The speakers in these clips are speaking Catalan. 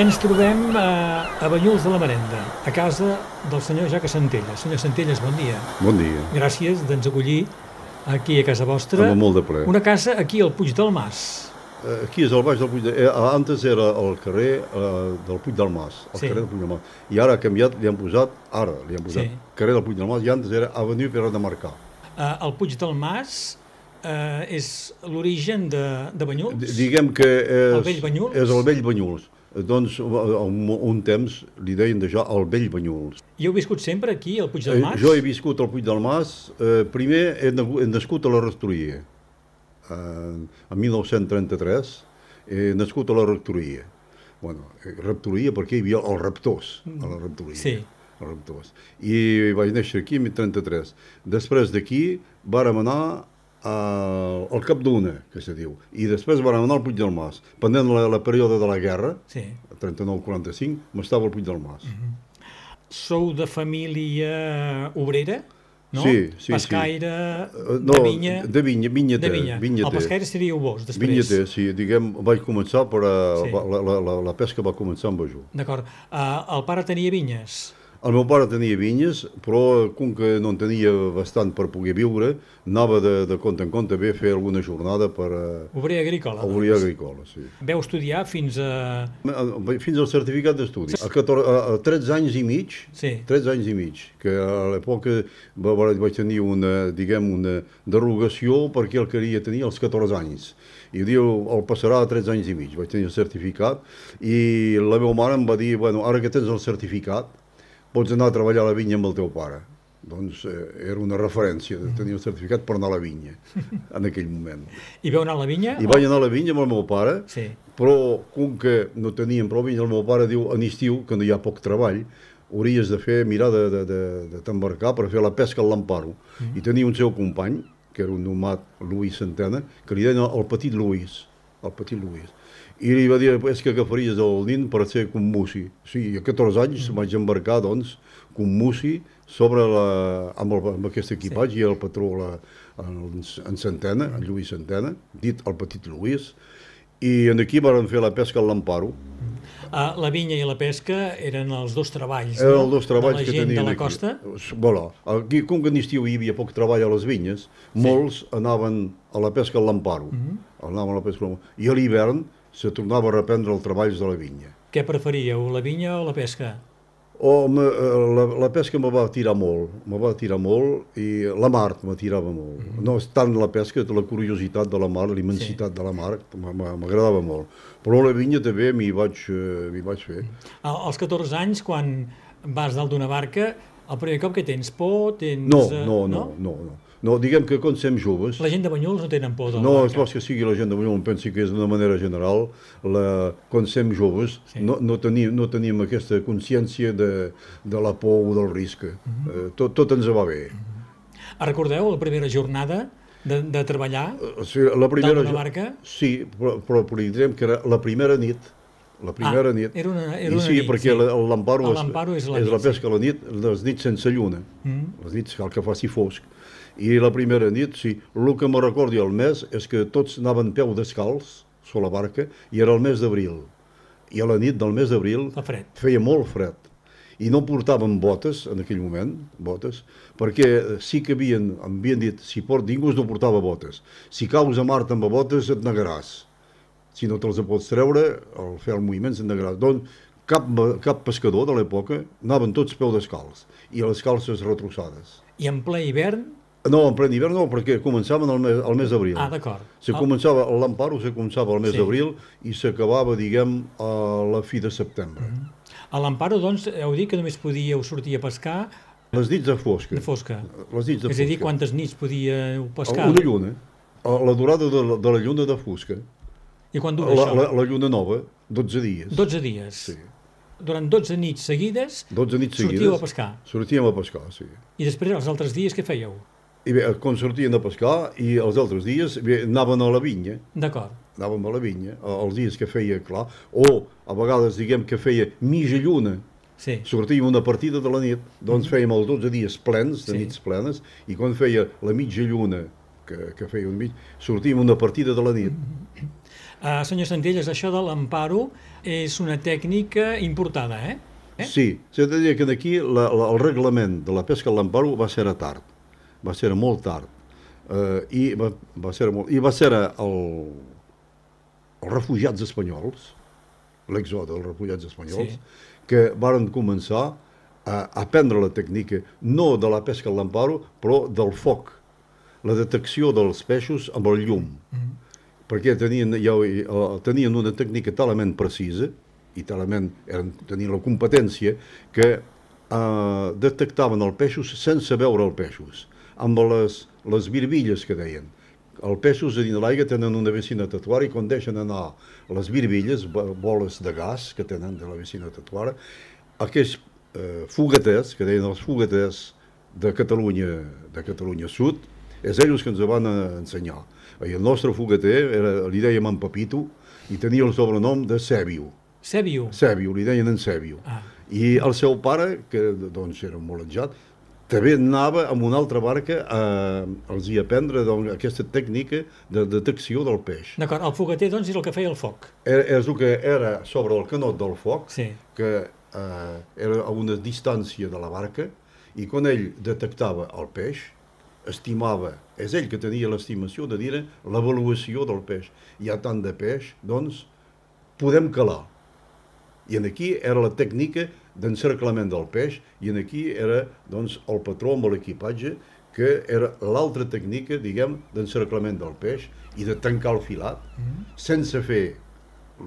Ens trobem a, a Banyuls de la Merenda, a casa del senyor Jaca Centelles. Senyor Centelles, bon dia. Bon dia. Gràcies d'ens acollir aquí a casa vostra. Amb molt de ple. Una casa aquí al Puig del Mas. Eh, Aquí és el baix del Puig de... Eh, antes era el carrer eh, del Puig del Mas, el Sí. carrer del Puig del Mas. I ara ha canviat, li han posat, ara li han posat Sí. carrer del Puig del Mas, i antes era Avenue Pere de Marcà. Uh, el Puig del Mas uh, és l'origen de, de Banyuls? D- Diguem que és, El vell Banyuls? és el vell Banyuls. Eh, Doncs un, un temps li deien d'això el vell Banyuls. I heu viscut sempre aquí, al Puig del Eh, Mas? jo he viscut al Puig del Mas, eh, primer he, he nascut a la Rectoria, eh, en 1933, he nascut a la Rectoria. Bueno, eh, Rectoria perquè hi havia els raptors a la Rectoria. Sí. Els raptors. I vaig néixer aquí en 33. Després d'aquí vàrem anar a, al Cap d'Una, que se diu, i després vàrem anar al Puig del Mas. Pendent la, la període de la guerra, Sí. 39-45, m'estava al Puig del Mas. Sou de família obrera? No? Sí, sí, sí. Pescaire, Eh, de vinya... de vinya, de vinya. vinyater. El pescaire seríeu vos, després. Vinyater, sí, diguem, vaig començar per... A, Sí. la, la, la, la pesca va començar amb ajú. D'acord. Uh, el pare tenia vinyes? El meu pare tenia vinyes, però com que no en tenia bastant per poder viure, anava de, de compte en compte bé a fer alguna jornada per a, Obrer agrícola? a obrir agrícola, sí. Veu estudiar fins a... Fins al certificat d'estudi. A, 14, a, a 13 anys i mig, Sí. 13 anys i mig, que a l'època va- va- vaig tenir una, diguem, una derogació perquè el queria tenir als 14 anys. I diu, el passarà a 13 anys i mig. Vaig tenir el certificat i la meva mare em va dir, bueno, ara que tens el certificat, pots anar a treballar a la vinya amb el teu pare. Doncs eh, era una referència de tenir el certificat per anar a la vinya en aquell moment. I veu anar a la vinya? I vaig anar a la vinya amb el meu pare, Sí. però com que no teníem prou vinya, el meu pare diu en estiu, que no hi ha poc treball, hauries de fer, mirar de, de, de, de t'embarcar per fer la pesca al Lamparo. I tenia un seu company, que era un nomat Luis Santena, que li deien el petit Luis, el petit Luis. I li va dir, és que agafaries el nin per ser com Musi. Sí, a 14 anys mm. vaig embarcar, doncs, com Musi sobre la, amb, el, amb aquest equipatge sí. i el patró la, en, en Santena, en Lluís Santena, dit el petit Luis, i en aquí van fer la pesca al Lamparo. Uh, la vinya i la pesca eren els dos treballs, Eren no? els dos treballs de la que tenien de la aquí. costa. Voilà. Aquí, com que en estiu hi havia poc treball a les vinyes, molts anaven a la pesca al Lamparo. Mhm. Anaven a la pesca al Lamparo. I a l'hivern se tornava a reprendre els treballs de la vinya. Què preferíeu, la vinya o la pesca? O me, eh, la, la pesca me va tirar molt, me va tirar molt i la mar me tirava molt. Mhm. No és tant la pesca, la curiositat de la mar, la immensitat de la mar, m'agradava molt. Però la vinya també m'hi vaig, eh, vaig fer. A, als 14 anys, quan vas dalt d'una barca, el primer cop que tens por, tens... No, eh, no, no, no, no. No, diguem que quan som joves... La gent de Banyuls no tenen por No, és pas que sigui la gent de Banyol, em penso que és d'una manera general, la, quan som joves Sí. no, no, tenim, no tenim aquesta consciència de, de la por o del risc. Mhm. eh, tot, tot ens va bé. Ah, Recordeu la primera jornada de, de treballar? O sigui, la primera... Dalt barca? Sí, però, però, però que era la primera nit, la primera Ah, nit. era una- era I una sí, nit, perquè sí. el Lamparo, és la és nit, la sí. pesca a la nit, les nits sense lluna, Mm. les nits cal que faci fosc. I la primera nit, sí, el que me recordi al mes és que tots anaven peu descalç sobre la barca i era el mes d'abril. I a la nit del mes d'abril feia molt fred i no portàvem botes en aquell moment, botes, perquè eh, sí que havien, em havien dit, si port, ningú no portava botes. Si caus a mar amb botes et negaràs. Si no te'ls pots treure, al fer el moviment et negaràs. Doncs cap, cap pescador de l'època anaven tots peu descalç i les calces retrossades. I en ple hivern? No, en ple hivern no, perquè començaven al mes, al mes d'abril. Ah, d'acord. Se Ah, començava, l'Amparo se començava al mes Sí. d'abril i s'acabava, diguem, a la fi de setembre. A l'Amparo, doncs, heu dit que només podíeu sortir a pescar Les nits de fosca. de fosca. Les nits de És a dir, fosca. quantes nits podíeu pescar? Una lluna. A La durada de la, de la lluna de fosca. I quan dura La, això? la, la lluna nova, 12 dies. 12 dies. Sí. Durant 12 nits seguides 12 nits seguides. sortíeu a pescar. Sortíem a pescar, sí. I després, els altres dies, què fèieu? I bé, quan sortien a pescar, i els altres dies bé, anaven a la vinya, D'acord. anàvem a la vinya, els dies que feia clar, o a vegades diguem que feia mitja lluna, Sí. sortíem una partida de la nit, doncs fèiem els 12 dies plens, de Sí. nits plenes, i quan feia la mitja lluna que, que feia un mig, sortíem una partida de la nit. Uh, senyor Centelles, això de l'amparo és una tècnica importada, eh? eh? Sí, s'ha de dir que aquí la, la, el reglament de la pesca a l'amparo va ser a tard, va ser molt tard, uh, i, va, va ser molt, i va ser el, els refugiats espanyols, l'exode dels refugiats espanyols, sí. que varen començar a aprendre la tècnica, no de la pesca a l'amparo, però del foc, la detecció dels peixos amb el llum. Mm -hmm. perquè tenien, ja, uh, tenien una tècnica talament precisa, i talament eren, tenien la competència, que uh, detectaven els peixos sense veure els peixos, amb les, les virbilles que deien. Els peixos a dins de l'aigua tenen una vecina tatuara i quan deixen anar les virbilles, boles de gas que tenen de la vecina tatuara, aquests eh, fugaters, que deien els fugaters de Catalunya, de Catalunya Sud, és ells que ens van ensenyar. I el nostre fugater, era, li dèiem en Papito, i tenia el sobrenom de Sèbio. Sèbio? Sèbio, li deien en Sèbio. Ah. I el seu pare, que doncs era molt enjat, també anava amb una altra barca a, els hi aprendre doncs, aquesta tècnica de detecció del peix. D'acord, el fogater doncs és el que feia el foc. Era, és el que era sobre el canot del foc, sí. que eh, era a una distància de la barca, i quan ell detectava el peix, estimava, és ell que tenia l'estimació de dir l'avaluació del peix. Hi ha tant de peix, doncs podem calar. I en aquí era la tècnica d'encerclament del peix i en aquí era doncs, el patró amb l'equipatge que era l'altra tècnica, diguem, d'encerclament del peix i de tancar el filat mm -hmm. sense fer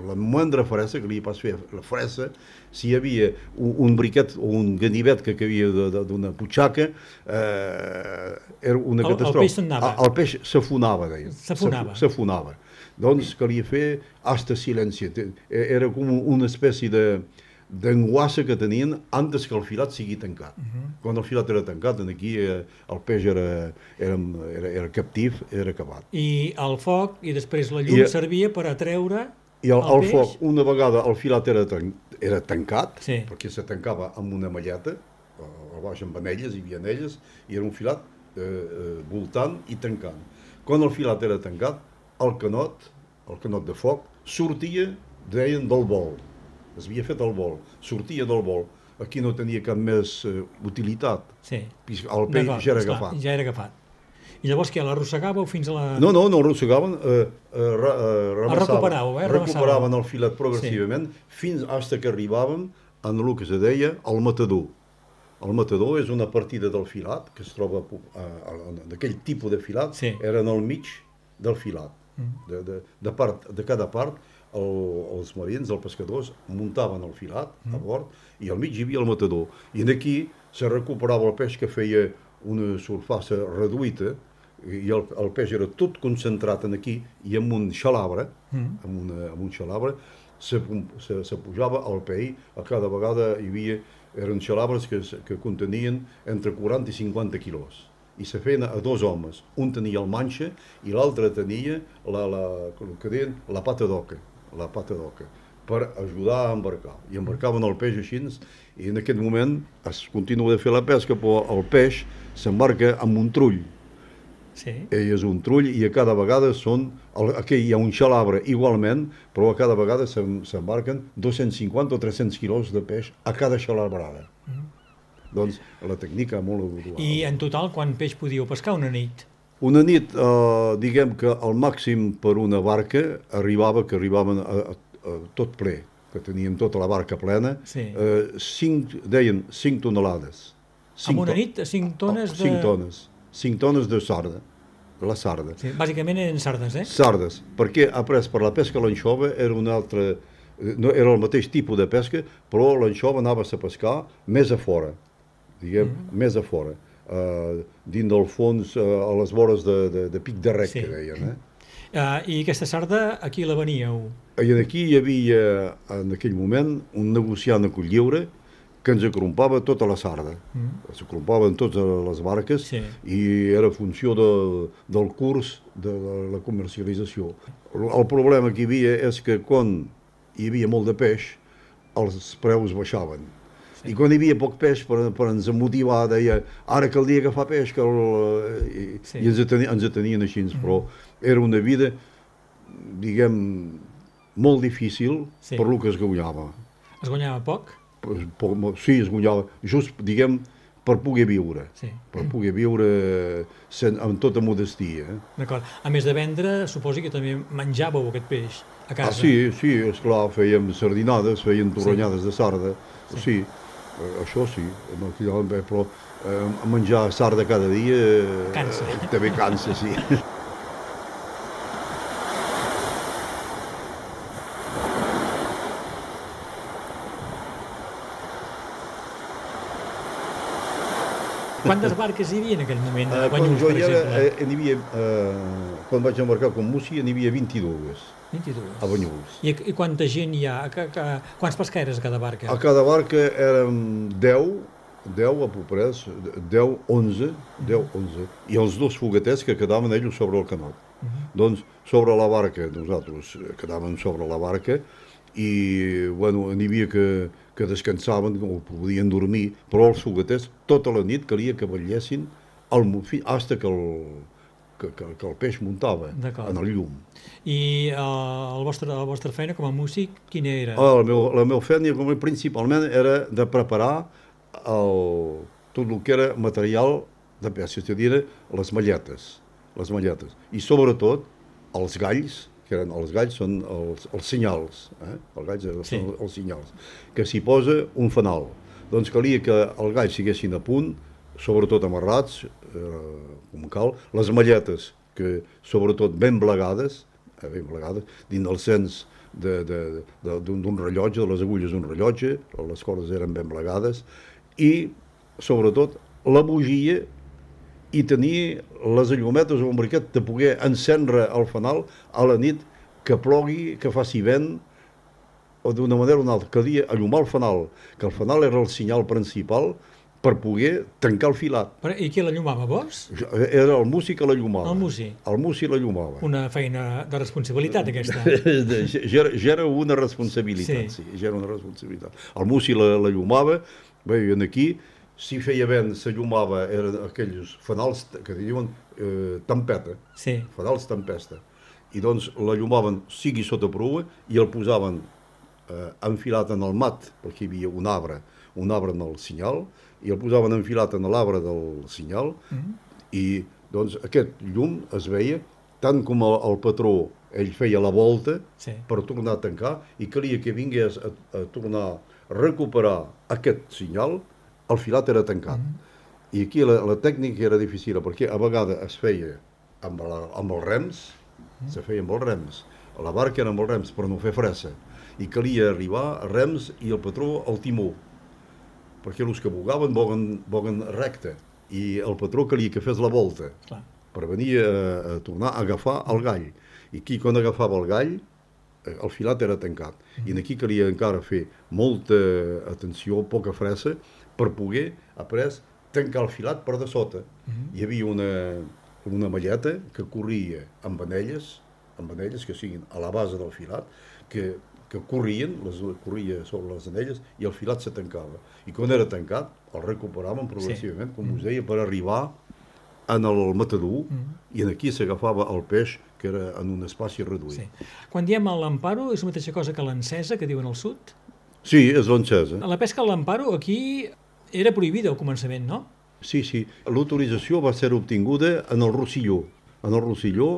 la mandra fresa, que li pas fer la fresa, si hi havia un, un briquet o un ganivet que havia d'una butxaca, eh, era una el, catàstrofe. El peix s'anava. El, el peix s'afonava, deia. S'afonava. S'afonava. Doncs calia fer hasta silenci. Era com una espècie de d'enguassa que tenien antes que el filat sigui tancat. Uh -huh. Quan el filat era tancat, aquí eh, el peix era, era, era, era captiu, era acabat. I el foc i després la llum I, servia per atreure i el, el, el foc, una vegada el filat era, tan, era tancat, sí. perquè se tancava amb una malleta, al baix amb anelles, hi havia anelles, i era un filat eh, eh, voltant i tancant. Quan el filat era tancat, el canot, el canot de foc, sortia, deien, del vol. Es havia fet el vol, sortia del vol. Aquí no tenia cap més eh, utilitat. Sí. El peix ja era agafat. Ja era agafat. I llavors què, l'arrossegàveu fins a la... No, no, no arrossegaven, eh, eh, eh, el recuperàveu, eh? recuperaven el filet progressivament sí. fins hasta que arribàvem en el que se deia el matador. El matador és una partida del filat que es troba eh, d'aquell tipus de filat, sí. era en el mig del filat. Mm. De, de, de, part, de cada part el, els marins, els pescadors, muntaven el filat mm. a bord i al mig hi havia el matador. I aquí se recuperava el peix que feia una surfassa reduïta, i el, el peix era tot concentrat en aquí i amb un xalabre, mm. amb, una, amb un xalabre, se, se, se pujava al peix, a cada vegada hi havia, eren xalabres que, que contenien entre 40 i 50 quilos i se feien a dos homes. Un tenia el manxa i l'altre tenia la, la, que deien, la pata d'oca, la pata d'oca, per ajudar a embarcar. I embarcaven el peix així, i en aquest moment es continua de fer la pesca, però el peix s'embarca amb un trull, Sí. Ell és un trull i a cada vegada són, aquí hi ha un xalabre igualment, però a cada vegada s'embarquen 250 o 300 quilos de peix a cada xalabrada. Mm. Doncs la tècnica molt habitual. I en total, quan peix podíeu pescar una nit? Una nit, eh, diguem que al màxim per una barca arribava, que arribaven a, a, a tot ple, que teníem tota la barca plena, sí. eh, cinc, deien 5 tonelades. Cinc en una nit, 5 tones de... 5 tones 5 tones de sarda, la sarda. Sí, bàsicament eren sardes, eh? Sardes, perquè après per la pesca l'anxova era un altre, eh, no, era el mateix tipus de pesca, però l'anxova anava a pescar més a fora, diguem, mm més a fora, uh, dins del fons, uh, a les vores de, de, de pic de rec, sí. que deien, eh? Uh, I aquesta sarda, aquí la veníeu? I aquí hi havia, en aquell moment, un negociant a Colllieure, que ens acrompava tota la sarda. Mm. S'acrompaven totes les barques sí. i era funció de, del curs de, de la comercialització. El problema que hi havia és que quan hi havia molt de peix, els preus baixaven. Sí. I quan hi havia poc peix, per, per ens motivar, deia, ara caldria agafar peix, que el, i, Sí. i ens, teni, ens tenien així, però era una vida, diguem, molt difícil Sí. per lo que es guanyava. Es guanyava poc? Pues, po- Sí, es guanyava, just, diguem, per poder viure. Sí. Per poder viure sen, amb tota modestia. Eh? D'acord. A més de vendre, suposi que també menjàveu aquest peix a casa. Ah, sí, sí, esclar, fèiem sardinades, fèiem torranyades de sarda, sí, eh, això sí, no, però eh, menjar sarda cada dia eh, Cansa. eh, també cansa, sí. Quantes barques hi havia en aquell moment? A quan jo per hi era, eh, n'hi havia, eh, quan vaig embarcar com Múcia, n'hi havia 22 22. a Banyuls. I, I quanta gent hi ha? A, ca- ca- quants pescaires a cada barca? A cada barca érem 10, 10 a Poprès, 10, 11, 10, 11, i els dos fogueters que quedaven ells sobre el canot. Doncs sobre la barca, nosaltres eh, quedàvem sobre la barca i bueno, n'hi havia que, que descansaven o podien dormir, però els fogueters tota la nit calia que vetllessin el, mu- fi- hasta que el, que, que, que el peix muntava en el llum. I uh, el vostre, la vostra feina com a músic, quina era? Ah, la, meu, la meva feina com a principalment era de preparar el, tot el que era material de peça, és a dir, les malletes, les malletes. I sobretot els galls, que eren els galls són els, els senyals, eh? els galls són Sí. els, els senyals, que s'hi posa un fanal. Doncs calia que els galls siguessin a punt, sobretot amarrats, eh, com cal, les malletes, que sobretot ben blegades, eh, ben blegades, dins del sens de- de- de- d'un d'un rellotge, de les agulles d'un rellotge, les cordes eren ben blegades, i sobretot la bugia i tenir les llumetes o un briquet de poder encendre el fanal a la nit que plogui, que faci vent, o d'una manera o una altra, calia allumar el fanal, que el fanal era el senyal principal per poder tancar el filat. Però, I qui la llumava, vos? Era el músic que la llumava. El músic. El músic la llumava. Una feina de responsabilitat, aquesta. Ja, era- ja era una responsabilitat, Sí. sí. ja era una responsabilitat. El músic la, la llumava, bé, i aquí, si feia vent, se llumava, eren aquells fanals que diuen eh, tempeta, Sí. fanals tempesta. I doncs la llumaven, sigui sota proa, i el posaven eh, enfilat en el mat, perquè hi havia un arbre, un arbre en el senyal, i el posaven enfilat en l'arbre del senyal, i doncs aquest llum es veia tant com el, el patró ell feia la volta Sí. per tornar a tancar i calia que vingués a, a tornar a recuperar aquest senyal, el filat era tancat. I aquí la, la tècnica era difícil perquè a vegades es feia amb, la, amb els rems, se feia amb els rems. La barca era amb els rems per no fer fressa. I calia arribar a rems i el patró al timó perquè els que bogaven bogen, bogen recte i el patró calia que fes la volta Clar. per venir a, a tornar a agafar el gall. I aquí, quan agafava el gall, eh, el filat era tancat. I en aquí calia encara fer molta atenció, poca fressa, per poder, après, tancar el filat per de sota. Hi havia una, una malleta que corria amb anelles, amb anelles que siguin a la base del filat, que, que corrien, les, corria sobre les anelles i el filat se tancava. I quan era tancat, el recuperàvem progressivament, com us deia, per arribar en el matador i en aquí s'agafava el peix que era en un espai reduït. Sí. Quan diem a l'emparo, és la mateixa cosa que l'encesa, que diuen al sud? Sí, és l'encesa. La pesca a l'emparo aquí era prohibida al començament, no? Sí, sí. L'autorització va ser obtinguda en el Rossilló. En el Rossilló,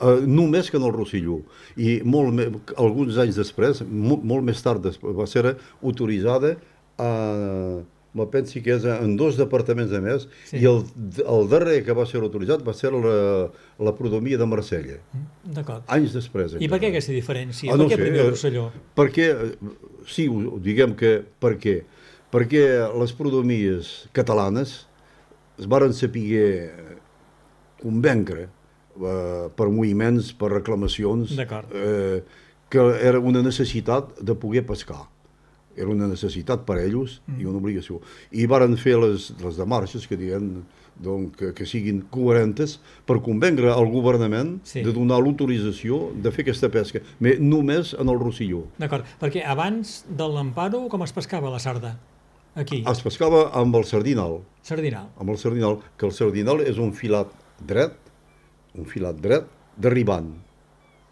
eh, només que en el Rossilló. I molt, me, alguns anys després, mo, molt més tard, després, va ser autoritzada a, me pensi que és en dos departaments de més, Sí. i el, el darrer que va ser autoritzat va ser la, la prodomia de Marsella. D'acord. Anys després. I per què aquesta diferència? Ah, per no què sé, primer eh, Rosselló? Perquè, eh, sí, diguem que per què? Perquè les prodomies catalanes es varen saber convèncer eh, per moviments, per reclamacions, eh, que era una necessitat de poder pescar. Era una necessitat per a ells mm. i una obligació. I varen fer les, les demarxes que diuen donc, que, que siguin coherentes per convèncer al governament Sí. de donar l'autorització de fer aquesta pesca, però només en el Rossilló. D'acord, perquè abans de l'emparo com es pescava la sarda? Aquí, Es pescava amb el sardinal, Sardinal. amb el sardinal, que el sardinal és un filat dret, un filat dret, derribant.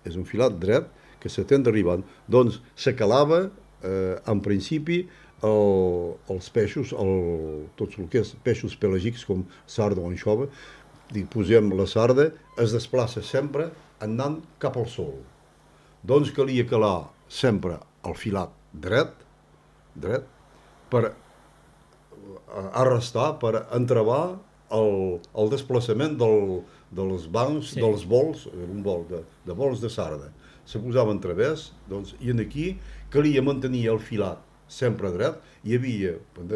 És un filat dret que s'atén derribant. Doncs se calava, eh, en principi, el, els peixos, el, tots el que és peixos pelàgics com sarda o anxova, dic, posem la sarda, es desplaça sempre anant cap al sol. Doncs calia calar sempre el filat dret, dret, per arrestar, per entrevar el, el desplaçament del, dels bancs, Sí. dels vols, un vol de, de vols de sarda. Se posava en través, doncs, i en aquí calia mantenir el filat sempre dret, hi havia,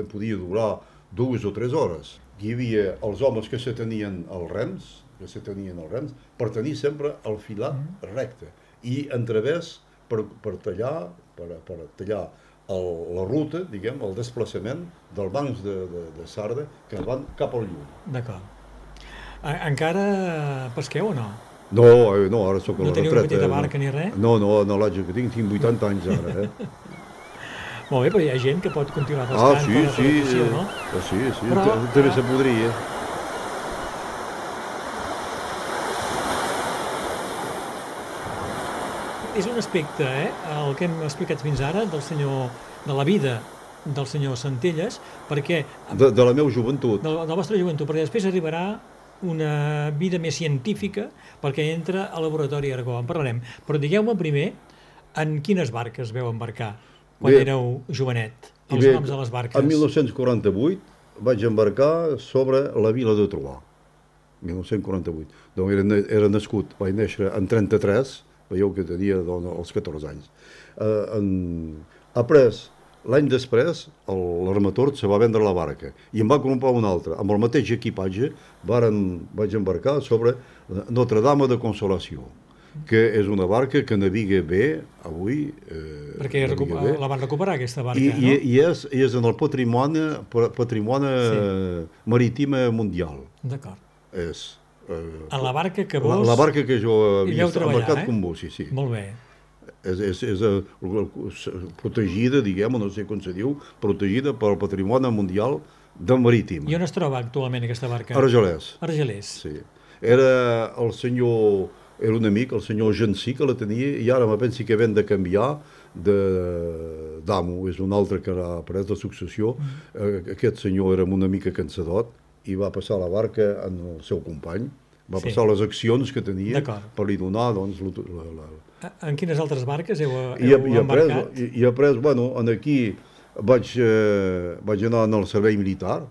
podia durar dues o tres hores, hi havia els homes que se tenien els rems, que se tenien els rems, per tenir sempre el filat recte, i en través per, per tallar, per, per tallar el, la ruta, diguem, el desplaçament dels bancs de, de, de sarda que van cap al lluny. D'acord. Encara pesqueu o no? No, eh, no, ara sóc a No la teniu retreta. petita eh, no. barca ni res? No, no, no l'haig que tinc, tinc 80 anys ara, eh? Molt bé, però hi ha gent que pot continuar pescant Ah, sí, sí, eh, no? ah, sí, sí, Però, també se podria. És un aspecte, eh, el que hem explicat fins ara del senyor, de la vida del senyor Centelles, perquè De, de la meva joventut. de de la vostra joventut, perquè després arribarà una vida més científica perquè entra al laboratori Argó, en parlarem. Però digueu-me primer en quines barques veu embarcar quan Bé, éreu jovenet, els bé, noms de les barques. En 1948 vaig embarcar sobre la vila de Trobar. 1948. Donc era, era nascut, vaig néixer en 33, veieu que tenia doncs, els 14 anys. Eh, en, après, l'any després, l'armator se va vendre la barca i em va comprar una altra. Amb el mateix equipatge varen, vaig embarcar sobre Notre Dame de Consolació, que és una barca que naviga bé avui. Eh, perquè naviga recu- bé. la van recuperar, aquesta barca, I, i, no? i, és, i és en el patrimoni, pa- patrimoni sí. marítim mundial. D'acord. És, eh, En la barca que la, vos... la barca que jo havia vau treballar, embarcat eh? com vos, sí, sí. Molt bé. És, és, és eh, protegida, diguem, no sé com se diu, protegida pel patrimoni mundial de marítim. I on es troba actualment aquesta barca? Argelès. Argelers. Sí. Era el senyor, era un amic, el senyor Gensí, que la tenia, i ara me pensi que ven de canviar de d'amo, és un altre que ha pres de successió. Eh, Aquest senyor era una mica cansadot i va passar la barca en el seu company, va Sí. passar les accions que tenia per li donar doncs, la, la, la, En quines altres barques heu, i, heu i, après, embarcat? i, i après, bueno, en aquí vaig, eh, vaig anar en el servei militar,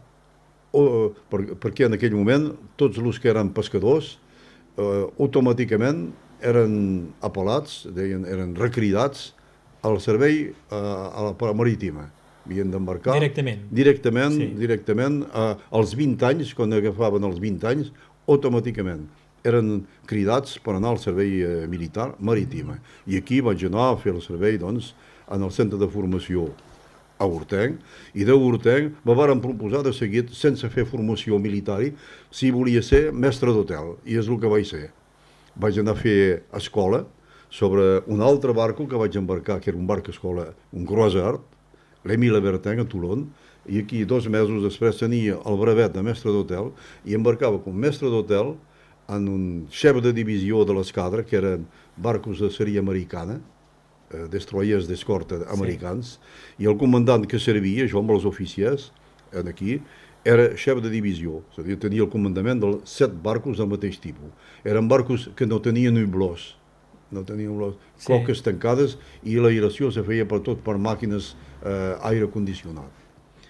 o, per, perquè en aquell moment tots els que eren pescadors eh, automàticament eren apel·lats, deien, eren recridats al servei eh, a la marítima. Havien d'embarcar Directament. directament, Sí. directament eh, als 20 anys, quan agafaven els 20 anys, automàticament eren cridats per anar al servei eh, militar marítima. I aquí vaig anar a fer el servei doncs, en el centre de formació a Hortenc, i de Hortenc me varen proposar de seguir sense fer formació militar si volia ser mestre d'hotel, i és el que vaig ser. Vaig anar a fer escola sobre un altre barco que vaig embarcar, que era un barc escola, un croisart, l'Emile Bertin a Toulon, i aquí dos mesos després tenia el brevet de mestre d'hotel i embarcava com mestre d'hotel en un xef de divisió de l'escadra, que eren barcos de sèrie americana, eh, destroyers d'escorta americans, i el comandant que servia, jo amb els oficiers, en aquí, era xef de divisió, és a dir, tenia el comandament dels set barcos del mateix tipus. Eren barcos que no tenien hublós, no tenien hublós, Sí. coques tancades, i l'aeració se feia per tot per màquines eh, aire condicionat.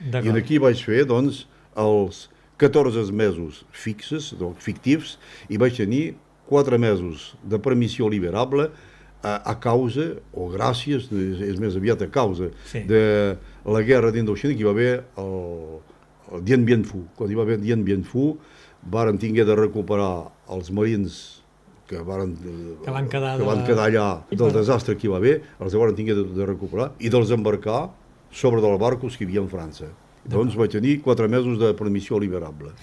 I aquí vaig fer, doncs, els 14 mesos fixes, doncs, fictius, i vaig tenir 4 mesos de permissió liberable a, a causa, o gràcies, és, és més aviat a causa, Sí. de la guerra d'Indoxina, que hi va haver el, el Dien Bien Phu. Quan hi va haver Dien Bien Phu, varen tinguer de recuperar els marins que, varen, Que van quedar que van quedar allà del desastre que hi va haver, els varen tinguer de, de recuperar i dels embarcar sobre dels barcos que hi havia en França. Doncs vaig tenir quatre mesos de permissió liberable.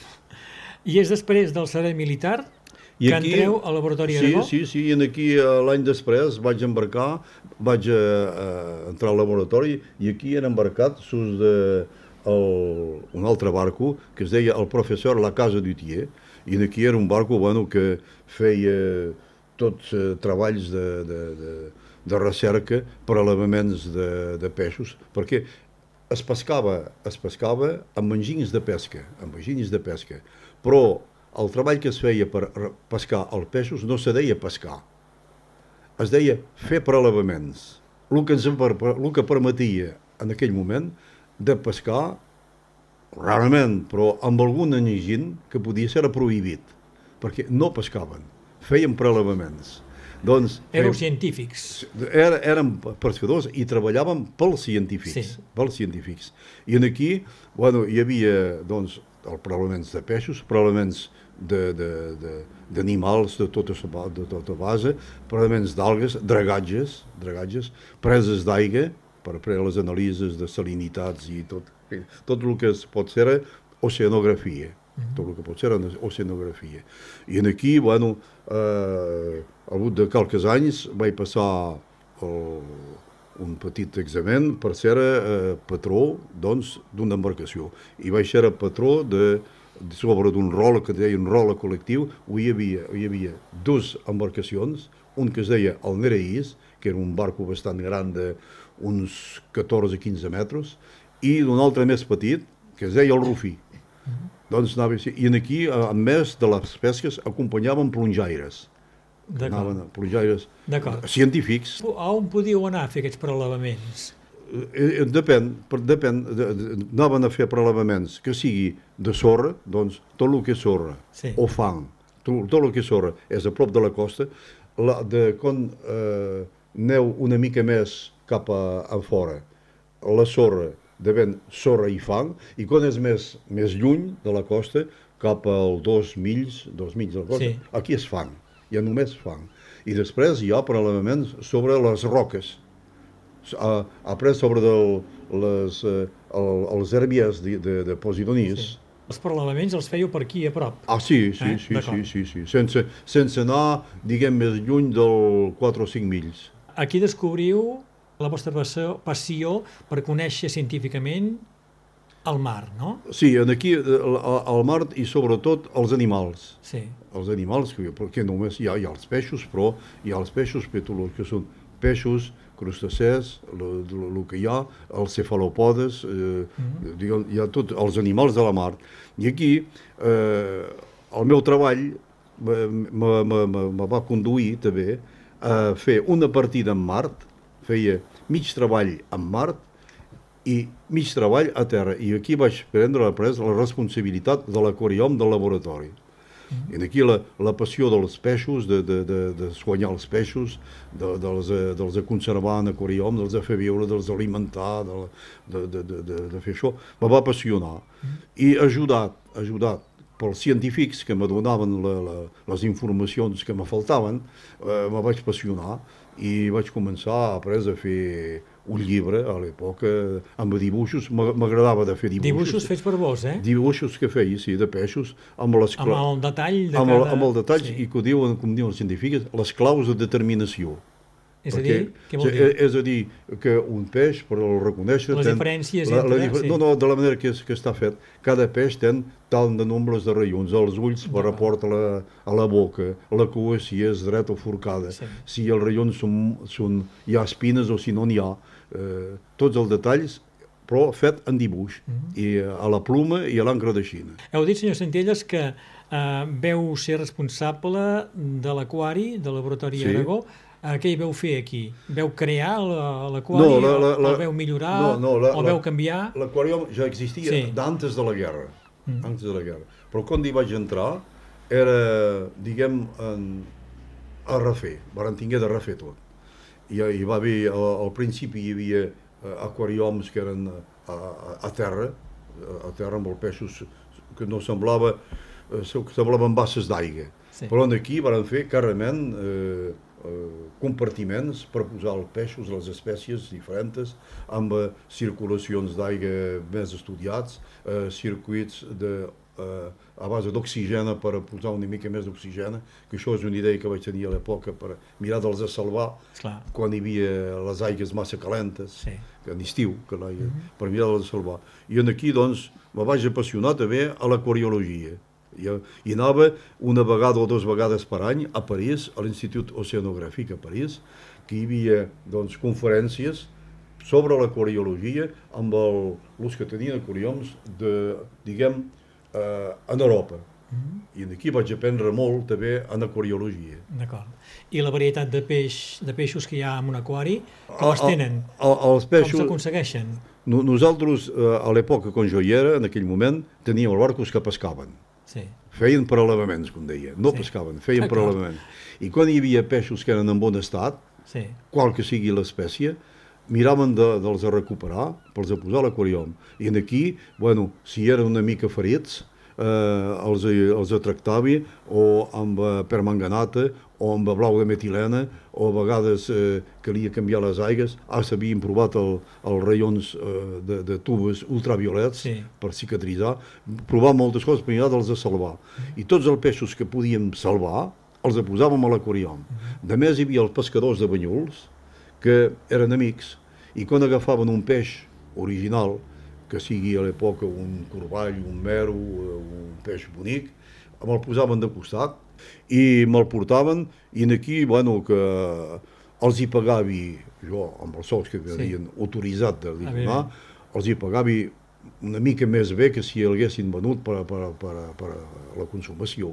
I és després del servei militar I que entreu al laboratori sí, Aragó? Sí, sí, i aquí eh, l'any després vaig embarcar, vaig eh, eh, entrar al laboratori i aquí han embarcat sus de el, un altre barco que es deia el professor La Casa d'Utier, i aquí era un barco bueno, que feia tots eh, treballs de, de, de, de recerca per elevaments de, de peixos, perquè es pescava, es pescava amb enginys de pesca, amb enginys de pesca, però el treball que es feia per pescar els peixos no se deia pescar, es deia fer prelevaments. El que, ens, el que permetia en aquell moment de pescar, rarament, però amb algun enginy que podia ser prohibit, perquè no pescaven, feien prelevaments. Doncs, Éreu científics. Era, érem pescadors i treballàvem pels científics. Sí. Pels científics. I en aquí, bueno, hi havia doncs, els prelevaments de peixos, prelevaments d'animals de, de, de, de, tota, de tota base, prelevaments d'algues, dragatges, dragatges, preses d'aigua, per fer les anàlisis de salinitats i tot, tot el que es pot ser oceanografia, mm -hmm. tot el que pot ser oceanografia. I en aquí, bueno, eh, al bout de qualques anys vaig passar el, un petit examen per ser eh, patró doncs d'una embarcació i vaig ser patró de, de sobre d'un rol que deia un rol col·lectiu on hi havia, hi havia dues embarcacions, un que es deia el Nereís, que era un barco bastant gran de uns 14-15 metres, i d'un altre més petit, que es deia el Rufí. Uh -huh. Doncs anava així. I aquí, a més de les pesques, acompanyaven plonjaires. Anaven plonjaires científics. A on podíeu anar a fer aquests prelevaments? Eh, eh, depèn, depèn, de, de, anaven a fer prelevaments que sigui de sorra, doncs tot el que és sorra, sí. o fang, tot, tot el que és sorra és a prop de la costa, la, de quan eh, neu una mica més cap a, a fora, la sorra de vent sorra i fang, i quan és més, més lluny de la costa, cap al dos mills, dos mills de la costa, sí. aquí és fang, hi ha només fang. I després hi ha paral·lelament sobre les roques, après sobre del, les, eh, el, els herbies de, de, de Posidonís, sí. Els parlaments els fèieu per aquí, a prop? Ah, sí, sí, eh? sí, sí, sí, sí, sense, sense anar, diguem, més lluny del 4 o 5 mills. Aquí descobriu la vostra passió per conèixer científicament el mar, no? Sí, aquí el, el mar i sobretot els animals. Sí. Els animals, perquè només hi ha, hi ha els peixos, però hi ha els peixos petulors, que són peixos, crustacers, el que hi ha, els cefalopodes, eh, mm -hmm. diguem, hi ha tots els animals de la mar. I aquí eh, el meu treball me va conduir també a fer una partida en Mart, feia mig treball en Mart i mig treball a terra. I aquí vaig prendre la, pres, la responsabilitat de l'aquarium del laboratori. Mm -hmm. I aquí la, la passió dels peixos, de, de, de, de soanyar els peixos, de, dels, dels de conservar en aquarium, dels de fer viure, dels d'alimentar, de, de, de, de, de, de fer això, me va apassionar. Mm -hmm. I ajudat, ajudat pels científics que me donaven la, la, les informacions que me faltaven, eh, me vaig apassionar i vaig començar après a fer un llibre a l'època amb dibuixos, m'agradava de fer dibuixos. Dibuixos fets per vos, eh? Dibuixos que feia, sí, de peixos, amb les Amb el detall de amb el, cada... Amb el detall, sí. i que diuen, com diuen els científics, les claus de determinació. És Perquè, a dir, què vol dir? És a dir, que un peix, per el reconèixer... Les ten, diferències la, la, entre... sí. No, no, de la manera que, és, que està fet, cada peix ten tant de nombres de raions, els ulls per rapport a la, a la boca, la cua si és dreta o forcada, sí. si els raions són, són, hi ha espines o si no n'hi ha, eh, tots els detalls però fet en dibuix, mm -hmm. i a la pluma i a l'encre de Xina. Heu dit, senyor Centelles, que eh, veu ser responsable de l'aquari, del laboratori sí. Aragó, Uh, què hi veu fer aquí? Veu crear l'aquari? No, la, la, la, el veu millorar? No, no, la, o veu canviar? L'aquari ja existia sí. d'antes de la guerra. Mm. Antes de la guerra. Però quan hi vaig entrar era, diguem, en, a refer. Varen tinguer de refer tot. I hi va haver, al, al principi hi havia uh, aquarioms que eren a, a, a terra, a terra amb els peixos que no semblava, uh, semblaven basses d'aigua. Sí. Però aquí van fer carrement eh, eh, compartiments per posar els peixos, les espècies diferents, amb eh, circulacions d'aigua més estudiats, eh, circuits de eh, a base d'oxigena per posar una mica més d'oxigena, que això és una idea que vaig tenir a l'època per mirar dels de salvar Clar. quan hi havia les aigues massa calentes, sí. que en estiu, que mm -hmm. per mirar dels de salvar. I en aquí, doncs, me vaig apassionar també a l'aquariologia. I, I anava una vegada o dues vegades per any a París, a l'Institut Oceanogràfic a París, que hi havia doncs, conferències sobre l'aquariologia amb els que tenien aquariums de, diguem, eh, en Europa. Mm -hmm. I aquí vaig aprendre molt també en aquariologia. D'acord. I la varietat de peix de peixos que hi ha en un aquari, com es tenen? A, a, els peixos, com s'aconsegueixen? No, nosaltres, eh, a l'època quan jo hi era, en aquell moment, teníem els barcos que pescaven. Sí. Feien per elevaments, com deia. No sí. pescaven, feien per elevaments. I quan hi havia peixos que eren en bon estat, sí. qual que sigui l'espècie, miraven de, dels a recuperar, pels a posar a l'aquarium. I en aquí, bueno, si eren una mica ferits, eh, els, els tractava o amb eh, permanganata o amb blau de metilena o a vegades eh, calia canviar les aigues. Ah, s'havien provat el, els raions eh, de, de tubes ultraviolets sí. per cicatritzar. Provar moltes coses per mirar dels de salvar. I tots els peixos que podíem salvar els posàvem a l'aquarium. De més hi havia els pescadors de banyuls, que eren amics, i quan agafaven un peix original, que sigui a l'època un corball, un mero, un peix bonic, me'l posaven de costat i me'l portaven i aquí, bueno, que els hi pagava, jo, amb els sous que havien sí. autoritzat de donar, els hi pagava una mica més bé que si l'haguessin venut per, per, per, per a la consumació.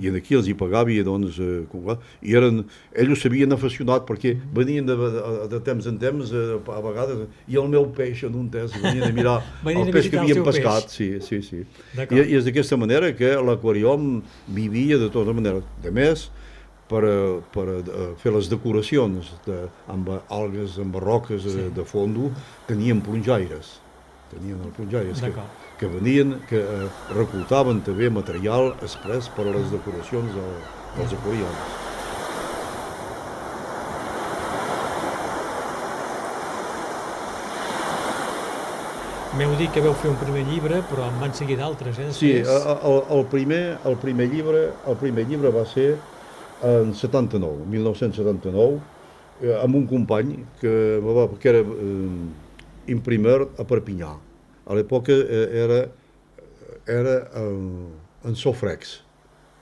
I aquí els hi pagava, doncs, eh, i eren, ells s'havien aficionat perquè venien de, de, de temps en temps, eh, a vegades, i el meu peix en un test, venien a mirar el peix que havien pescat. Peix. Sí, sí, sí. I, I és d'aquesta manera que l'aquarium vivia de tota manera. De més, per, per a fer les decoracions de, amb algues, amb roques sí. de, de fondo, tenien plonjaires tenien el punjaies que, que venien, que eh, recoltaven també material express per a les decoracions de, dels aquarians. M'heu dit que veu fer un primer llibre, però en van seguir d'altres, eh? Després... Sí, el, el, primer, el, primer llibre, el primer llibre va ser en 79, 1979, eh, amb un company que, va, que era eh, imprimer a Perpinyà. A l'època eh, era, era en, en Sofrex,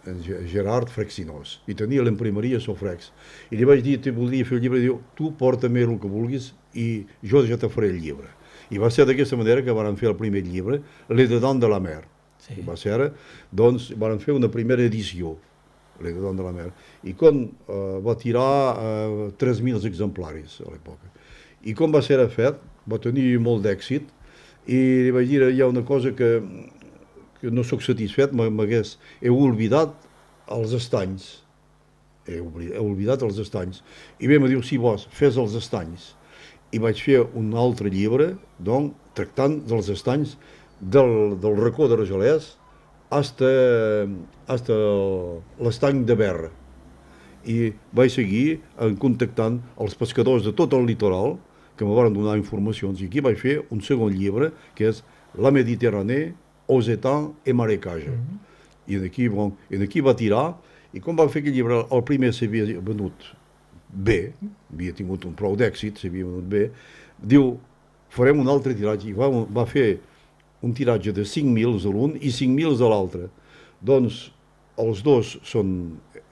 en Gerard Frexinós, i tenia l'imprimeria Sofrex. I li vaig dir, te voldria fer el llibre, i diu, tu porta-me el que vulguis i jo ja te faré el llibre. I va ser d'aquesta manera que van fer el primer llibre, Les Dedans de la Mer. Sí. Va ser, doncs, van fer una primera edició, Les Dedans de la Mer. I quan eh, va tirar eh, 3.000 exemplaris a l'època. I com va ser fet, va tenir molt d'èxit, i li vaig dir, hi ha una cosa que, que no sóc satisfet, m'hagués... He oblidat els estanys. He, oblidat, he oblidat els estanys. I bé, me diu, si vols, fes els estanys. I vaig fer un altre llibre, doncs, tractant dels estanys del, del racó de Rajolès hasta, hasta l'estany de Berra. I vaig seguir contactant els pescadors de tot el litoral, que me van donar informacions i aquí vaig fer un segon llibre que és La Mediterranée, aux étangs et marécages. Mm -hmm. I aquí, bon, aquí va tirar i quan van fer aquest llibre, el primer s'havia venut bé, havia tingut un prou d'èxit, s'havia venut bé, diu, farem un altre tiratge, i va, va fer un tiratge de 5.000 de l'un i 5.000 de l'altre. Doncs els dos són,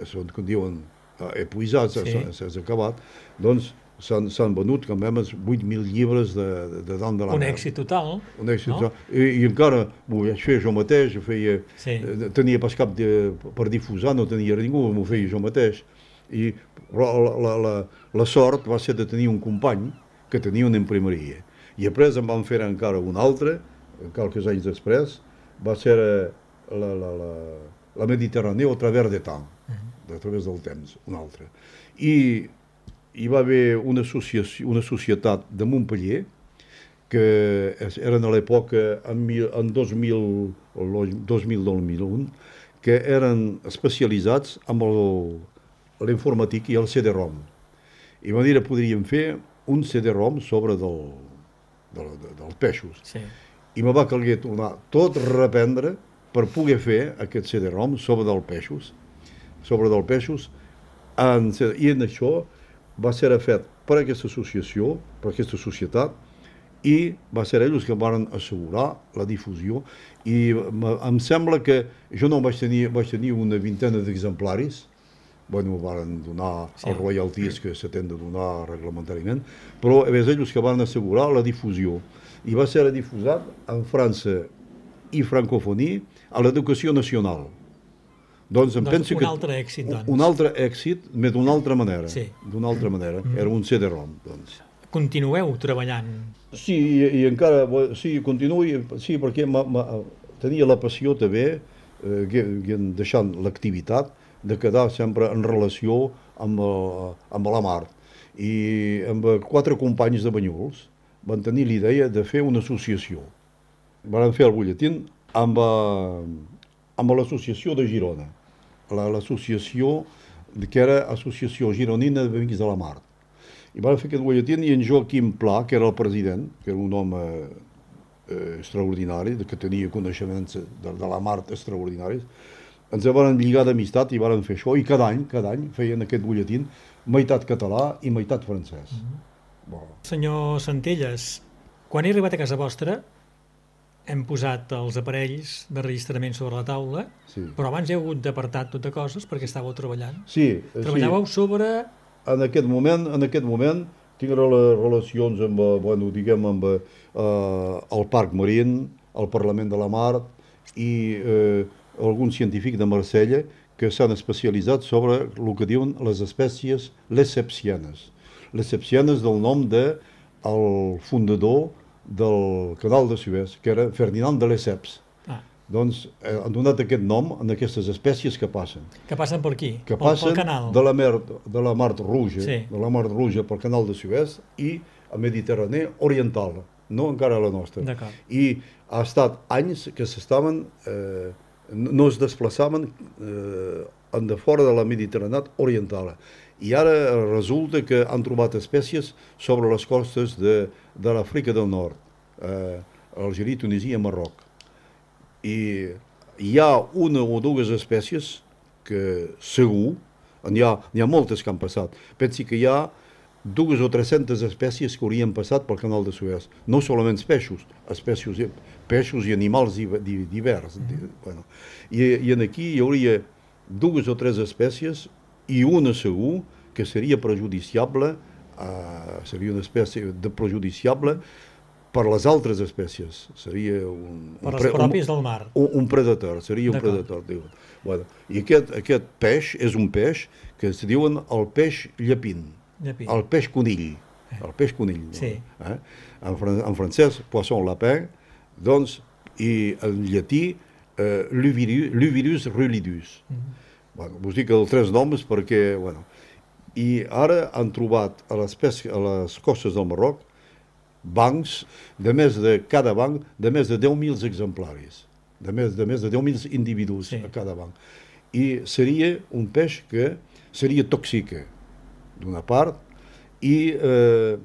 són com diuen, eh, epuisats, s'ha sí. acabat, doncs s'han venut com més 8.000 llibres de, de, de dalt de la Un èxit total. Un èxit no? total. I, I encara m'ho vaig fer jo mateix, ho feia, sí. Eh, tenia pas cap de, per difusar, no tenia ningú, m'ho feia jo mateix. I la, la, la, la sort va ser de tenir un company que tenia una imprimeria. I després em van fer encara un altre, qualques anys després, va ser eh, la, la, la, la Mediterrània a través de temps, uh -huh. a través del temps, un altre. I hi va haver una, associació, una societat de Montpellier que eren a l'època en, en 2000, 2000-2001 que eren especialitzats amb l'informàtic i el CD-ROM. I va dir que podríem fer un CD-ROM sobre del, del, del, dels peixos. Sí. I me va calguer tornar tot reprendre per poder fer aquest CD-ROM sobre del peixos, sobre del peixos, en, i en això va ser fet per aquesta associació, per aquesta societat, i va ser ells que van assegurar la difusió i em sembla que jo no vaig tenir, vaig tenir una vintena d'exemplaris, bueno, van donar sí. els royalties que se tenen de donar reglamentàriament, però és ells que van assegurar la difusió i va ser difusat en França i francofonia a l'educació nacional. Doncs em doncs penso un que... Un altre èxit, doncs. Un altre èxit, però d'una altra manera. Sí. D'una altra manera. Mm. Era un CD-ROM, doncs. Continueu treballant? Sí, i, i encara, sí, continuï, sí, perquè ma, ma, tenia la passió també, eh, deixant l'activitat, de quedar sempre en relació amb, eh, amb la mar. I amb quatre companys de Banyuls van tenir l'idea de fer una associació. Van fer el butlletín amb, eh, amb l'associació de Girona, l'associació que era Associació Gironina de Amics de la Mar. I van fer aquest butlletín i en Joaquim Pla, que era el president, que era un home eh, extraordinari, que tenia coneixements de, de la mar extraordinaris, ens van lligar d'amistat i van fer això, i cada any, cada any feien aquest butlletín, meitat català i meitat francès. Mm -hmm. Bon. Senyor Centelles, quan he arribat a casa vostra, hem posat els aparells de registrament sobre la taula, sí. però abans heu hagut d'apartar tot de coses perquè estàveu treballant. Sí. Treballàveu sí. sobre... En aquest moment, en aquest moment tinc les relacions amb, eh, bueno, diguem, amb eh, el Parc Marín, el Parlament de la Mar i eh, alguns científics de Marsella que s'han especialitzat sobre el que diuen les espècies lesepsianes. Lesepsianes del nom de el fundador del canal de Suez, que era Ferdinand de Lesseps. Ah. Doncs eh, han donat aquest nom a aquestes espècies que passen. Que passen per aquí? Que passen pel, pel canal. de la mer, de la Mar Rouge, sí. de la Mar Rouge pel canal de Suez i a Mediterrani oriental, no encara a la nostra. I ha estat anys que s'estaven eh, no es desplaçaven eh, en de fora de la Mediterrània oriental. I ara resulta que han trobat espècies sobre les costes de, de l'Àfrica del Nord, eh, Algeria, Tunisia i Marroc. I hi ha una o dues espècies que segur, n'hi ha, hi ha moltes que han passat. Pensi que hi ha dues o 300 espècies que haurien passat pel canal de Suez. No solament peixos, espècies, peixos i animals divers. Mm -hmm. bueno. I, I en aquí hi hauria dues o tres espècies i una segur que seria prejudiciable, eh, seria una espècie de prejudiciable per les altres espècies. Seria un... Per les pròpies del mar. Un, un predator, seria un predator. Diu. Bueno, I aquest, aquest peix és un peix que es diuen el peix llapín Llepí. El peix conill. Eh. El peix conill. Sí. Eh? En, fran en francès, poisson lapin, doncs, i en llatí, eh, l'uvirus rulidus. Mm -hmm. Bueno, vos dic els tres noms perquè, bueno, i ara han trobat a les, a les costes del Marroc bancs de més de cada banc de més de 10.000 exemplaris de més de, més de 10.000 individus sí. a cada banc i seria un peix que seria tòxic d'una part, i eh,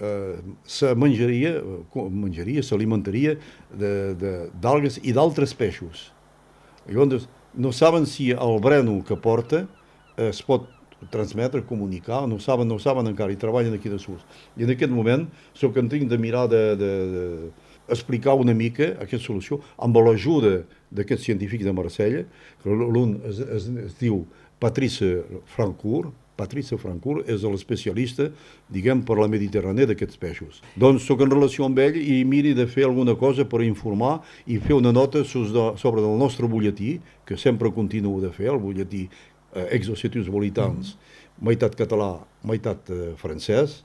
eh, se menjaria, menjaria s'alimentaria d'algues i d'altres peixos. Llavors, no saben si el brènol que porta eh, es pot transmetre, comunicar, no saben, no saben encara, i treballen aquí de sus. I en aquest moment sóc en tinc de mirar de, de, de explicar una mica aquesta solució amb l'ajuda d'aquest científic de Marsella, que l'un es, es, es diu Patrice Francourt, Patricia Francourt és l'especialista, diguem, per la Mediterrània d'aquests peixos. Doncs sóc en relació amb ell i miri de fer alguna cosa per informar i fer una nota sobre el nostre butlletí, que sempre continuo de fer, el butlletí eh, Exocitus Volitans, mm. meitat català, meitat eh, francès,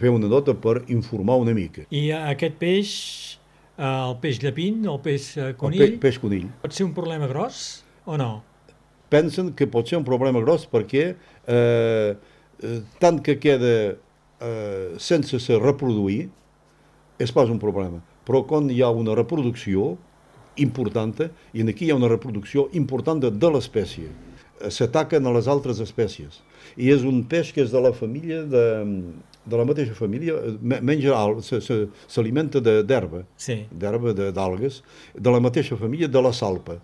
fer una nota per informar una mica. I aquest peix, eh, el peix llapín, el peix eh, conill, el pe peix conill, pot ser un problema gros o no? pensen que pot ser un problema gros perquè eh, eh, tant que queda eh, sense se reproduir és pas un problema. Però quan hi ha una reproducció important, i aquí hi ha una reproducció important de, l'espècie, eh, s'ataquen a les altres espècies. I és un peix que és de la família de, de la mateixa família, menja s'alimenta d'herba, sí. d'herba d'algues, de la mateixa família de la salpa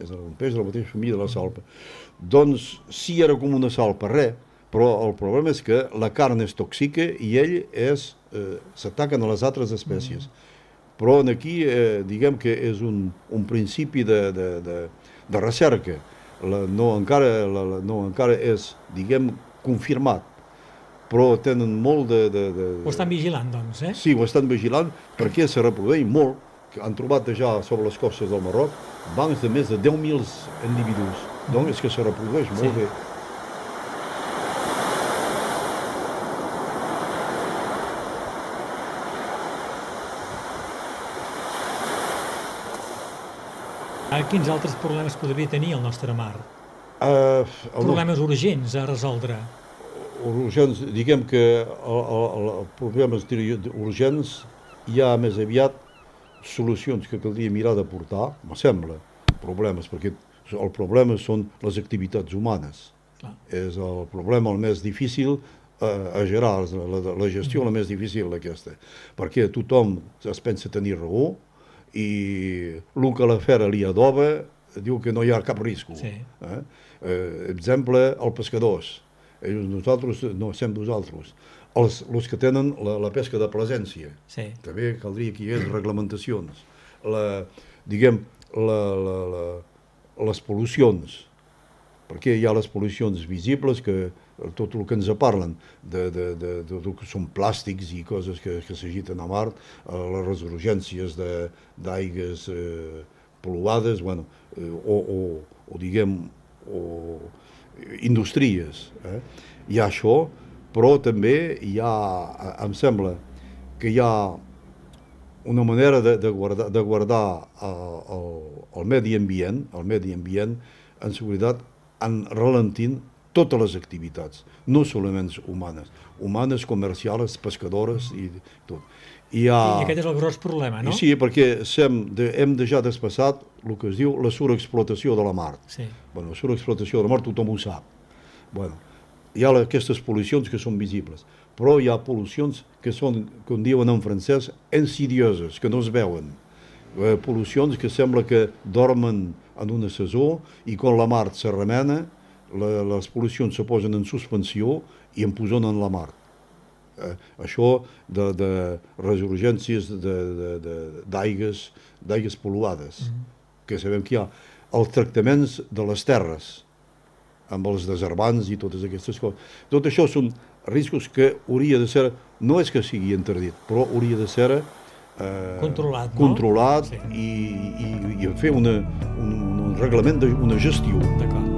és un peix de la mateixa família de la salpa. Doncs sí era com una salpa, res, però el problema és que la carn és tòxica i ell és, eh, s'ataquen a les altres espècies. Però aquí, eh, diguem que és un, un principi de, de, de, de recerca. La, no, encara, la, la, no encara és, diguem, confirmat, però tenen molt de... de, de... Ho estan vigilant, doncs, eh? Sí, ho estan vigilant perquè se reprodueix molt, que han trobat ja sobre les costes del Marroc bancs de més de 10.000 individus. Doncs és que se reprodueix molt sí. bé. Quins altres problemes podria tenir el nostre mar? Uh, problemes no... urgents a resoldre? Urgents, diguem que els problemes urgents hi ha més aviat solucions que caldria mirar de portar, me sembla, problemes, perquè el problema són les activitats humanes. Clar. És el problema el més difícil a, a gerar, la, la gestió la més difícil aquesta, perquè tothom es pensa tenir raó i el que la fera li adoba diu que no hi ha cap risc. Sí. Eh? Eh, exemple, els pescadors. Ells, nosaltres, no, sem nosaltres els, els que tenen la, la pesca de presència. Sí. També caldria que hi hagués reglamentacions. La, diguem, la, la, la, les pol·lucions, perquè hi ha les pol·lucions visibles que tot el que ens parlen de, de, de, de, de que són plàstics i coses que, que s'agiten a mar, eh, les resurgències d'aigues eh, pol·luades, bueno, eh, o, o, o diguem, o indústries. Eh? Hi ha això, però també hi ha, em sembla, que hi ha una manera de, de guardar, de guardar el, el, el medi ambient, el medi ambient en seguretat, en ralentint totes les activitats, no solament humanes, humanes, comercials, pescadores i tot. I, ha... I aquest és el gros problema, no? I sí, perquè hem, de, hem deixat despassat el que es diu la surexplotació de la mar. Sí. Bueno, la surexplotació de la mar tothom ho sap. Bueno, hi ha aquestes pol·lucions que són visibles, però hi ha pol·lucions que són, com diuen en francès, insidioses, que no es veuen. Eh, pol·lucions que sembla que dormen en una saisó i quan la mar se remena, la, les pol·lucions se posen en suspensió i en en la mar. Eh, això de, de resurgències d'aigues d'aigues pol·luades, mm -hmm. que sabem que hi ha els tractaments de les terres, amb els deservants i totes aquestes coses. Tot això són riscos que hauria de ser, no és que sigui interdit, però hauria de ser eh, controlat, controlat no? sí. i, i, i fer una, un, un reglament, una gestió. D'acord.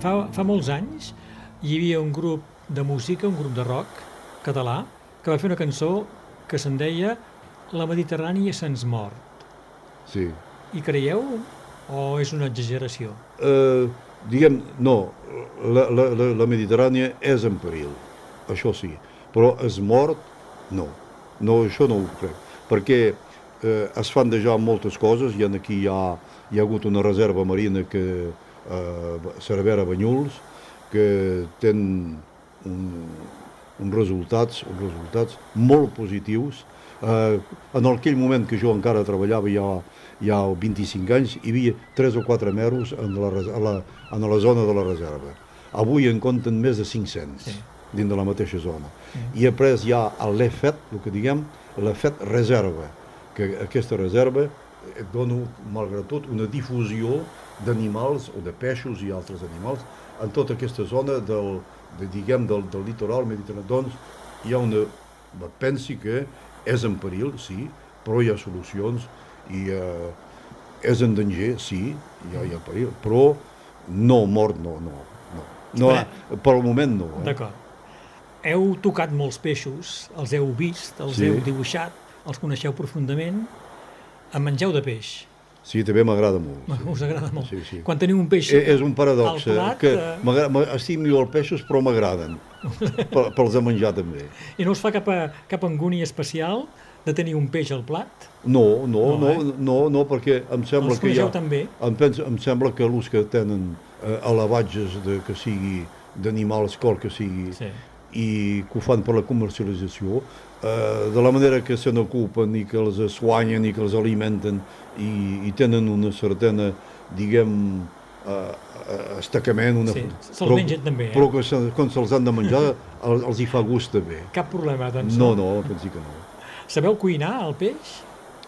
Fa, fa molts anys hi havia un grup de música, un grup de rock català, que va fer una cançó que se'n deia La Mediterrània se'ns mort. Sí. I creieu o és una exageració? Uh, diguem, no, la, la, la, la Mediterrània és en perill, això sí, però és mort, no. No, això no ho crec, perquè eh, es fan de ja moltes coses, i aquí hi ha, hi ha hagut una reserva marina que, eh, Cervera Banyuls, que tenen un, uns resultats, uns resultats molt positius. Eh, en aquell moment que jo encara treballava ja, ja 25 anys, hi havia 3 o 4 meros en la, a la, en la zona de la reserva. Avui en compten més de 500 sí. dins de la mateixa zona. Sí. I après hi ha l'EFET, el que diguem, l'EFET reserva, que aquesta reserva dona, malgrat tot, una difusió d'animals o de peixos i altres animals en tota aquesta zona del, de, diguem, del, del litoral mediterrani. Doncs hi ha una... Pensi que és en perill, sí, però hi ha solucions i eh, és en danger, sí, hi ha, hi ha perill, però no mort, no, no. no. no per al moment no. Eh? D'acord. Heu tocat molts peixos, els heu vist, els sí. heu dibuixat, els coneixeu profundament. En mengeu de peix? Sí, també m'agrada molt. Sí. Us agrada molt. Sí, sí. Quan teniu un peix és, és un paradox, plat... que eh... estic millor els peixos però m'agraden, pels de menjar també. I no us fa cap, a, cap angúnia especial de tenir un peix al plat? No, no, no, no, eh? no, no perquè em sembla els que hi ha... també? Em, penso, em sembla que els que tenen eh, elevatges de, que sigui d'animals cor que sigui sí. i que ho fan per la comercialització, eh, de la manera que se n'ocupen i que els soanyen i que els alimenten i, i tenen una certena, diguem, eh, estacament, una... Sí, se'ls mengen també, eh? Però que se, quan se'ls han de menjar els, els hi fa gust també. Cap problema, doncs. No, no, pensi que no. Sabeu cuinar el peix?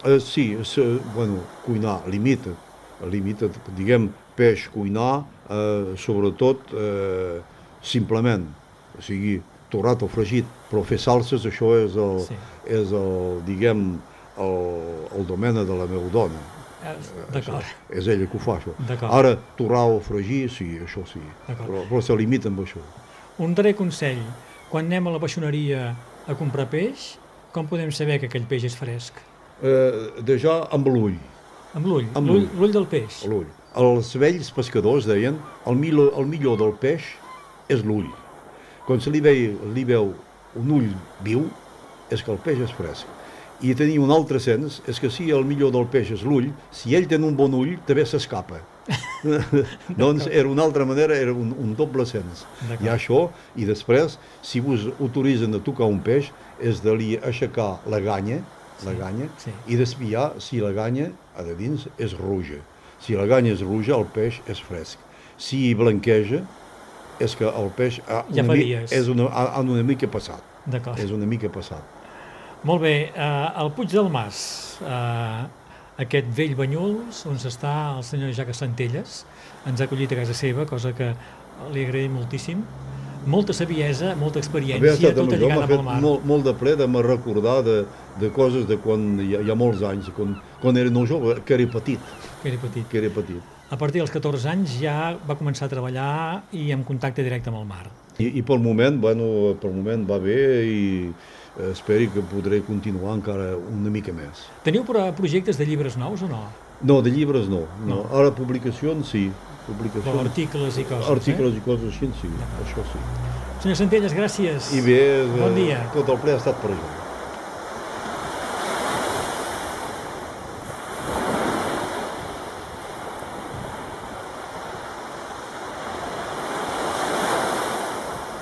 Uh, sí, és, uh, bueno, cuinar, limita, limita, diguem, peix, cuinar, uh, sobretot, uh, simplement, o sigui, torrat o fregit, però fer salses, això és el, sí. és el diguem, el, el domena de la meva dona. D'acord. És ella que ho fa, això. Ara, torrar o fregir, sí, això sí, però, però se limita amb això. Un darrer consell, quan anem a la peixoneria a comprar peix, com podem saber que aquell peix és fresc? Eh, de ja amb l'ull. Amb l'ull? L'ull del peix? L'ull. Els vells pescadors deien el millor, el millor del peix és l'ull. Quan se li veu, li veu un ull viu, és que el peix és fresc. I tenia un altre sens, és que si el millor del peix és l'ull, si ell té un bon ull, també s'escapa. doncs era una altra manera, era un, un doble sens. Ha això, i després, si vos autoritzen a tocar un peix, és de li aixecar la ganya, sí, la ganya, sí. i desviar si la ganya, a de dins, és ruja. Si la ganya és ruja, el peix és fresc. Si blanqueja, és que el peix ha ja una, és una, ha una mica passat. És una mica passat. Molt bé, uh, el Puig del Mas, uh, aquest vell Banyuls, on està el senyor Jacques Centelles, ens ha acollit a casa seva, cosa que li agraïm moltíssim. Molta saviesa, molta experiència, tota lligada amb el mar. Molt, molt de ple de me recordar de, de coses de quan hi ha, hi ha molts anys, quan, quan era no jove, que era petit. Que era petit. Que era petit. A partir dels 14 anys ja va començar a treballar i amb contacte directe amb el mar. I, i pel moment, bueno, pel moment va bé i esperi que podré continuar encara una mica més. Teniu projectes de llibres nous o no? No, de llibres no. no. no. Ara publicacions sí. Publicacions, Però articles i coses, Articles eh? i coses així, sí. Això sí. Senyor Centelles, gràcies. I bé, bon dia. tot el ple ha estat per això.